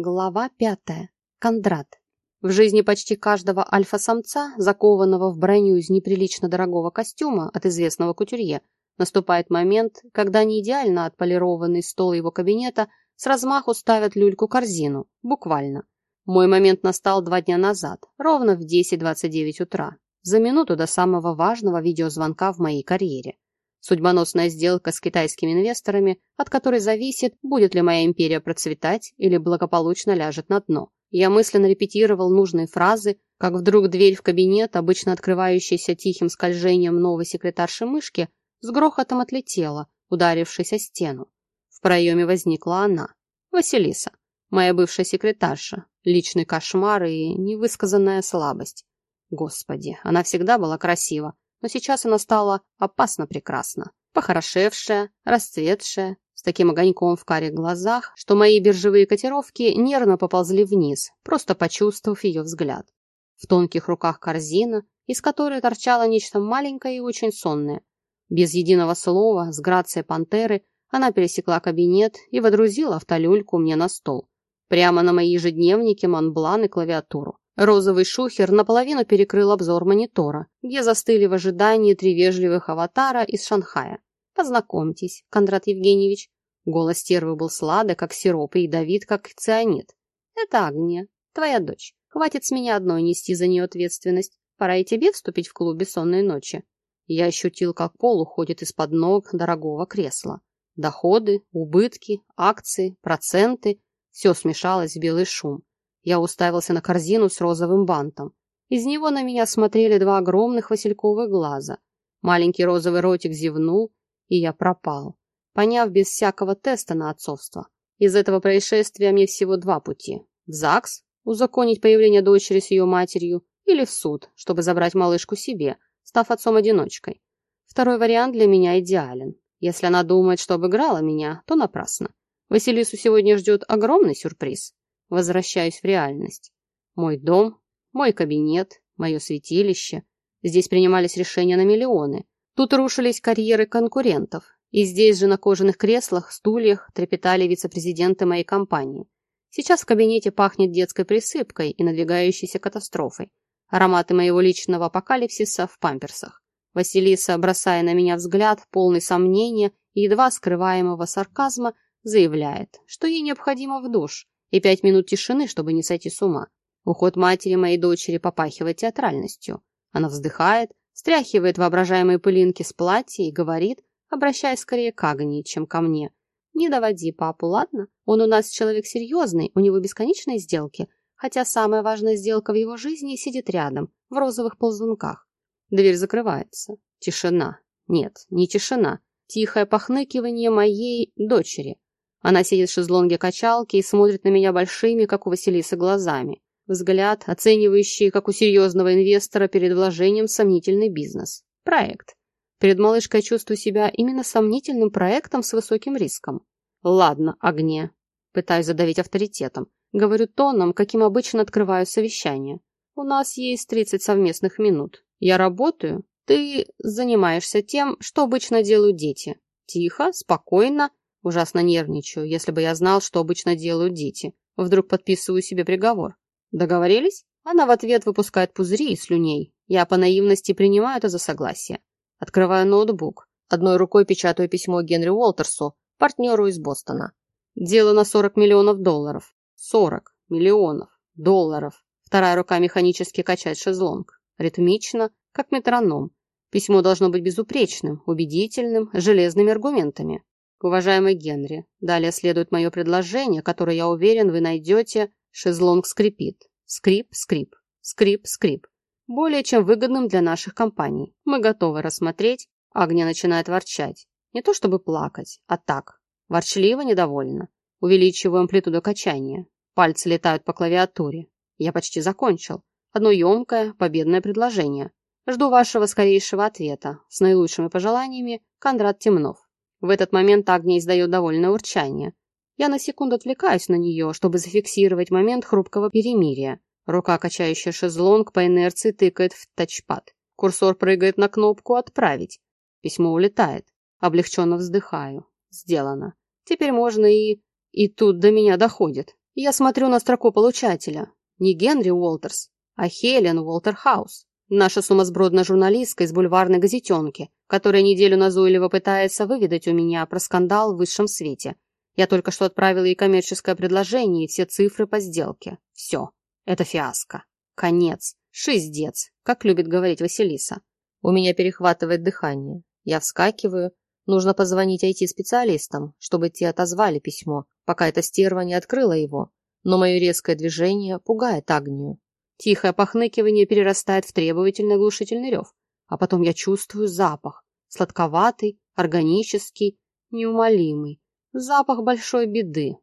Глава пятая. Кондрат. В жизни почти каждого альфа-самца, закованного в броню из неприлично дорогого костюма от известного кутюрье, наступает момент, когда не идеально отполированный стол его кабинета с размаху ставят люльку-корзину, буквально. Мой момент настал два дня назад, ровно в 10.29 утра, за минуту до самого важного видеозвонка в моей карьере. Судьбоносная сделка с китайскими инвесторами, от которой зависит, будет ли моя империя процветать или благополучно ляжет на дно. Я мысленно репетировал нужные фразы, как вдруг дверь в кабинет, обычно открывающаяся тихим скольжением новой секретарши мышки, с грохотом отлетела, ударившись о стену. В проеме возникла она, Василиса, моя бывшая секретарша, личный кошмар и невысказанная слабость. Господи, она всегда была красива, но сейчас она стала опасно прекрасна. Похорошевшая, расцветшая, с таким огоньком в карих глазах, что мои биржевые котировки нервно поползли вниз, просто почувствовав ее взгляд. В тонких руках корзина, из которой торчало нечто маленькое и очень сонное. Без единого слова, с грацией пантеры, она пересекла кабинет и водрузила автолюльку мне на стол. Прямо на мои ежедневники, монблан и клавиатуру. Розовый шухер наполовину перекрыл обзор монитора, где застыли в ожидании три вежливых аватара из Шанхая. «Познакомьтесь, Кондрат Евгеньевич». Голос стервы был сладок, как сироп, и ядовит, как цианид. «Это Агния, твоя дочь. Хватит с меня одной нести за нее ответственность. Пора и тебе вступить в клуб бессонной ночи». Я ощутил, как пол уходит из-под ног дорогого кресла. Доходы, убытки, акции, проценты – все смешалось в белый шум. Я уставился на корзину с розовым бантом. Из него на меня смотрели два огромных васильковых глаза. Маленький розовый ротик зевнул, и я пропал, поняв без всякого теста на отцовство. Из этого происшествия мне всего два пути. В ЗАГС, узаконить появление дочери с ее матерью, или в суд, чтобы забрать малышку себе, став отцом-одиночкой. Второй вариант для меня идеален. Если она думает, что обыграла меня, то напрасно. Василису сегодня ждет огромный сюрприз возвращаюсь в реальность. Мой дом, мой кабинет, мое святилище. Здесь принимались решения на миллионы. Тут рушились карьеры конкурентов. И здесь же на кожаных креслах, стульях трепетали вице-президенты моей компании. Сейчас в кабинете пахнет детской присыпкой и надвигающейся катастрофой. Ароматы моего личного апокалипсиса в памперсах. Василиса, бросая на меня взгляд, полный сомнения и едва скрываемого сарказма, заявляет, что ей необходимо в душ, и пять минут тишины, чтобы не сойти с ума. Уход матери моей дочери попахивает театральностью. Она вздыхает, стряхивает воображаемые пылинки с платья и говорит, обращаясь скорее к Агнии, чем ко мне. «Не доводи папу, ладно? Он у нас человек серьезный, у него бесконечные сделки, хотя самая важная сделка в его жизни сидит рядом, в розовых ползунках. Дверь закрывается. Тишина. Нет, не тишина. Тихое похныкивание моей дочери. Она сидит в шезлонге качалки и смотрит на меня большими, как у Василисы, глазами. Взгляд, оценивающий, как у серьезного инвестора перед вложением сомнительный бизнес. Проект. Перед малышкой чувствую себя именно сомнительным проектом с высоким риском. Ладно, огне. Пытаюсь задавить авторитетом. Говорю тоном, каким обычно открываю совещание. У нас есть 30 совместных минут. Я работаю, ты занимаешься тем, что обычно делают дети. Тихо, спокойно, Ужасно нервничаю, если бы я знал, что обычно делают дети. Вдруг подписываю себе приговор. Договорились? Она в ответ выпускает пузыри и слюней. Я по наивности принимаю это за согласие. Открываю ноутбук. Одной рукой печатаю письмо Генри Уолтерсу, партнеру из Бостона. Дело на 40 миллионов долларов. 40 миллионов долларов. Вторая рука механически качает шезлонг. Ритмично, как метроном. Письмо должно быть безупречным, убедительным, железными аргументами. Уважаемый Генри, далее следует мое предложение, которое, я уверен, вы найдете. Шезлонг скрипит. Скрип, скрип, скрип, скрип. Более чем выгодным для наших компаний. Мы готовы рассмотреть. Агния начинает ворчать. Не то чтобы плакать, а так. Ворчливо, недовольно. Увеличиваю амплитуду качания. Пальцы летают по клавиатуре. Я почти закончил. Одно емкое, победное предложение. Жду вашего скорейшего ответа. С наилучшими пожеланиями, Кондрат Темнов. В этот момент Агния издает довольное урчание. Я на секунду отвлекаюсь на нее, чтобы зафиксировать момент хрупкого перемирия. Рука, качающая шезлонг, по инерции тыкает в тачпад. Курсор прыгает на кнопку «Отправить». Письмо улетает. Облегченно вздыхаю. Сделано. Теперь можно и... И тут до меня доходит. Я смотрю на строку получателя. Не Генри Уолтерс, а Хелен Уолтерхаус. Наша сумасбродная журналистка из бульварной газетенки, которая неделю назойливо пытается выведать у меня про скандал в высшем свете. Я только что отправила ей коммерческое предложение и все цифры по сделке. Все. Это фиаско. Конец. Шиздец, как любит говорить Василиса. У меня перехватывает дыхание. Я вскакиваю. Нужно позвонить IT-специалистам, чтобы те отозвали письмо, пока эта стерва не открыла его. Но мое резкое движение пугает Агнию. Тихое похныкивание перерастает в требовательный глушительный рев. А потом я чувствую запах. Сладковатый, органический, неумолимый. Запах большой беды.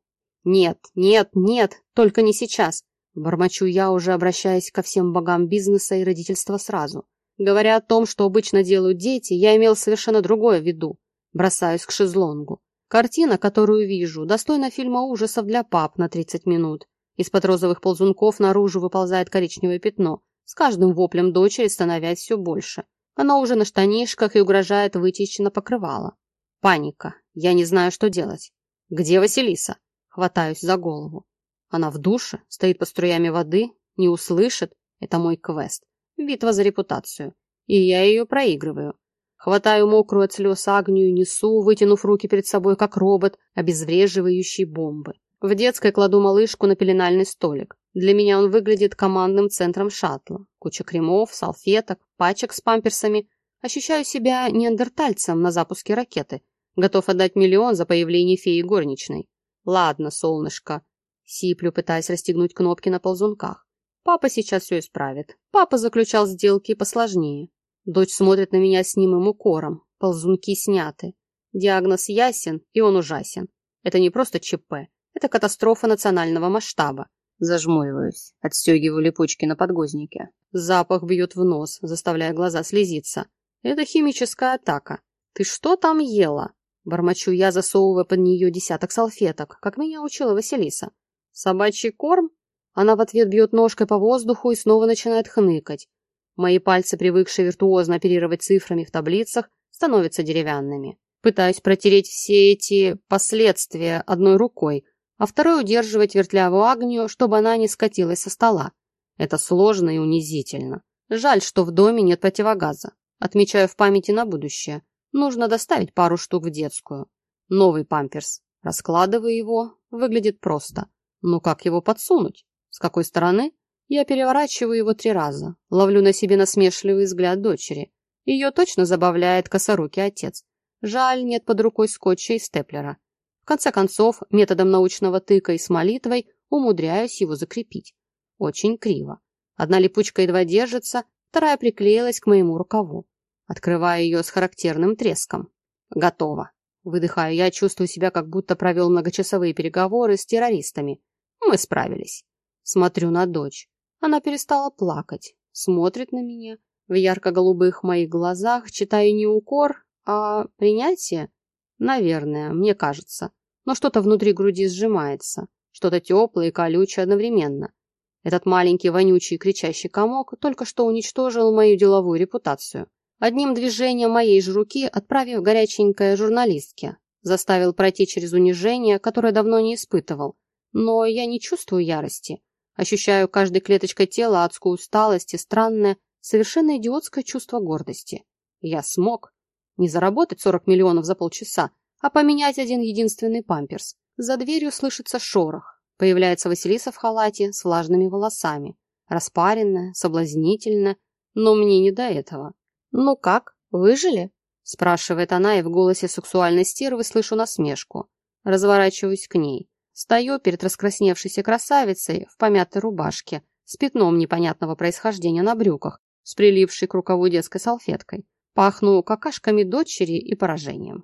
Нет, нет, нет, только не сейчас. Бормочу я, уже обращаясь ко всем богам бизнеса и родительства сразу. Говоря о том, что обычно делают дети, я имел совершенно другое в виду. Бросаюсь к шезлонгу. Картина, которую вижу, достойна фильма ужасов для пап на 30 минут. Из-под розовых ползунков наружу выползает коричневое пятно, с каждым воплем дочери становясь все больше. Она уже на штанишках и угрожает вытечь на покрывало. Паника. Я не знаю, что делать. Где Василиса? Хватаюсь за голову. Она в душе, стоит под струями воды, не услышит. Это мой квест. Битва за репутацию. И я ее проигрываю. Хватаю мокрую от слез Агнию, несу, вытянув руки перед собой, как робот, обезвреживающий бомбы. В детской кладу малышку на пеленальный столик. Для меня он выглядит командным центром шаттла. Куча кремов, салфеток, пачек с памперсами. Ощущаю себя неандертальцем на запуске ракеты. Готов отдать миллион за появление феи горничной. Ладно, солнышко, Сиплю, пытаясь расстегнуть кнопки на ползунках. Папа сейчас все исправит. Папа заключал сделки посложнее. Дочь смотрит на меня с немым укором. Ползунки сняты. Диагноз ясен, и он ужасен. Это не просто ЧП. Это катастрофа национального масштаба. Зажмуриваюсь, отстегиваю липучки на подгузнике. Запах бьет в нос, заставляя глаза слезиться. Это химическая атака. Ты что там ела? Бормочу я, засовывая под нее десяток салфеток, как меня учила Василиса. Собачий корм? Она в ответ бьет ножкой по воздуху и снова начинает хныкать. Мои пальцы, привыкшие виртуозно оперировать цифрами в таблицах, становятся деревянными. Пытаюсь протереть все эти последствия одной рукой, а второй удерживать вертлявую агнию, чтобы она не скатилась со стола. Это сложно и унизительно. Жаль, что в доме нет противогаза. Отмечаю в памяти на будущее. Нужно доставить пару штук в детскую. Новый памперс. Раскладываю его. Выглядит просто. Но как его подсунуть? С какой стороны? Я переворачиваю его три раза. Ловлю на себе насмешливый взгляд дочери. Ее точно забавляет косорукий отец. Жаль, нет под рукой скотча и степлера. В конце концов, методом научного тыка и с молитвой умудряюсь его закрепить. Очень криво. Одна липучка едва держится, вторая приклеилась к моему рукаву. Открываю ее с характерным треском. Готово. Выдыхаю я, чувствую себя, как будто провел многочасовые переговоры с террористами. Мы справились. Смотрю на дочь. Она перестала плакать. Смотрит на меня. В ярко-голубых моих глазах читаю не укор, а принятие. Наверное, мне кажется. Но что-то внутри груди сжимается. Что-то теплое и колючее одновременно. Этот маленький, вонючий, кричащий комок только что уничтожил мою деловую репутацию. Одним движением моей же руки, отправив горяченькое журналистке, заставил пройти через унижение, которое давно не испытывал, но я не чувствую ярости. Ощущаю каждой клеточкой тела адскую усталость и странное, совершенно идиотское чувство гордости. Я смог. Не заработать 40 миллионов за полчаса, а поменять один единственный памперс. За дверью слышится шорох. Появляется Василиса в халате с влажными волосами. Распаренная, соблазнительная, но мне не до этого. «Ну как, выжили?» спрашивает она, и в голосе сексуальной стервы слышу насмешку. Разворачиваюсь к ней. Стою перед раскрасневшейся красавицей в помятой рубашке с пятном непонятного происхождения на брюках, с прилипшей к рукаву детской салфеткой. Пахну какашками дочери и поражением.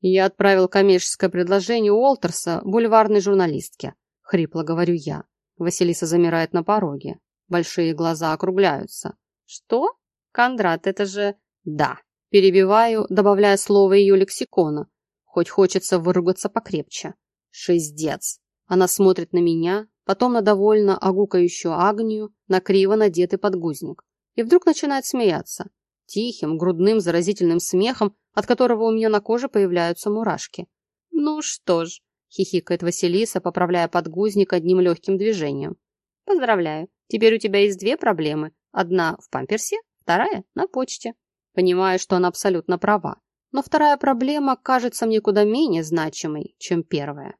Я отправил коммерческое предложение Уолтерса бульварной журналистке. Хрипло говорю я. Василиса замирает на пороге. Большие глаза округляются. Что? Кондрат, это же... Да. Перебиваю, добавляя слово ее лексикона. Хоть хочется выругаться покрепче. Шиздец. Она смотрит на меня, потом на довольно огукающую Агнию, на криво надетый подгузник. И вдруг начинает смеяться. Тихим, грудным, заразительным смехом, от которого у меня на коже появляются мурашки. Ну что ж, хихикает Василиса, поправляя подгузник одним легким движением. Поздравляю, теперь у тебя есть две проблемы. Одна в памперсе, вторая на почте. Понимаю, что она абсолютно права, но вторая проблема кажется мне куда менее значимой, чем первая.